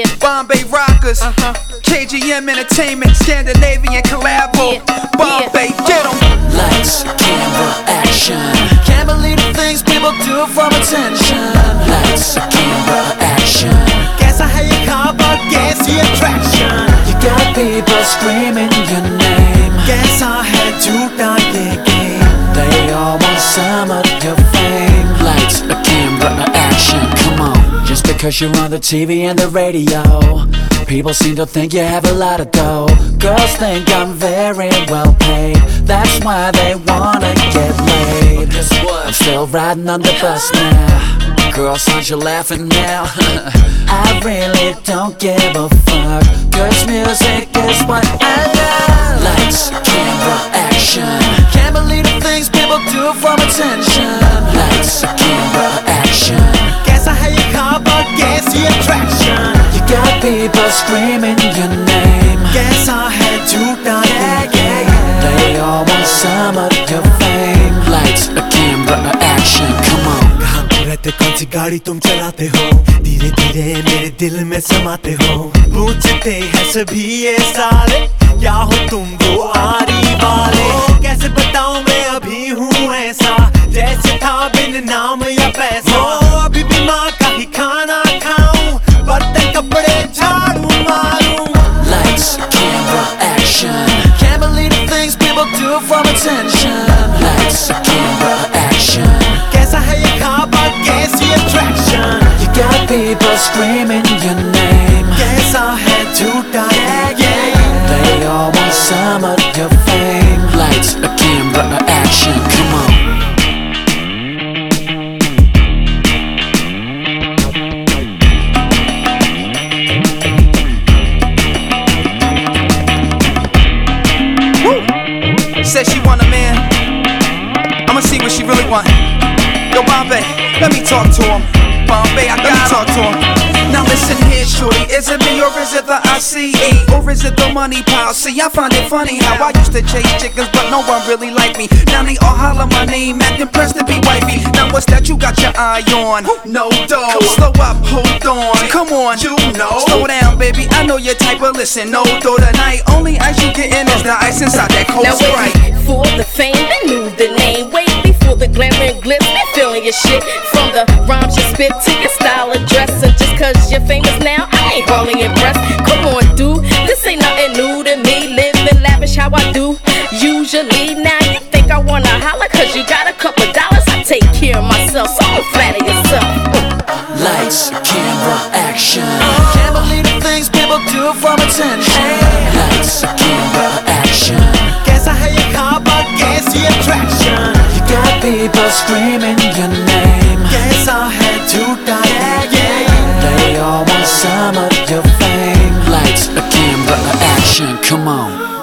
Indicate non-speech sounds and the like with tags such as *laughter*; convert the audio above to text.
Yeah. Bombay Rockers, uh-huh. KGM Entertainment, Scandinavian collab. yeah. Bombay, yeah. get em. Lights, camera, action. Can't believe the things people do for attention. Lights, camera, action. Guess I had you call, but guess the attraction. You got people screaming your name. Guess I had to die again. They all want some of your fame. Lights, because you're on the TV and the radio, people seem to think you have a lot of dough. Girls think I'm very well paid. That's why they wanna get laid. I'm still riding on the bus now. Girls, aren't you laughing now? *laughs* I really don't give a fuck. Cause music is what I love. Lights, camera, action. Can't believe the things people do from attention. Lights, people screaming your name. Guess I had to die yeah, yeah, yeah. They all want some of your fame. Lights, a camera, a action. Come on. रहते कौन सी गाड़ी तुम चलाते हो धीरे धीरे मेरे दिल में समाते हो पूछते हैं सभी ये सारे क्या हो तुम वो आरी look to for attention. Lights, camera, action. Guess I had your car, but guess the attraction. You got people screaming your name. Guess I had to die. Yeah, yeah. They all want some of your fame. Lights, camera, action. Want a man. I'ma see what she really want. Yo, Bombay, let me talk to him. Bombay, I gotta talk to him. Now listen here, shorty. Is it me or is it the ICE? Or is it the money pile? See, I find it funny how I used to chase chickens, but no one really liked me. Now they all holler my name, acting pressed to be wifey. Now what's that you got your eye on? No dough. Slow up, hold on. Come on, you know. Slow down, baby. I know your type, but listen, no though tonight. Only ice you getting is the ice inside that cold Now sprite. wait for the fame, then knew the name. Wait before the glamour and glitz, been feeling your shit. From the rhymes you spit to your style of dressing. Just cause you're famous now, I ain't hardly impressed. Come on, dude, this ain't nothing new to me. Living lavish how I do. Usually, now you think I wanna holler cause you got a couple dollars. I take care of myself, so don't flatter yourself. Lights, camera, action. Can't believe the things people do from attention. Lights, Sound。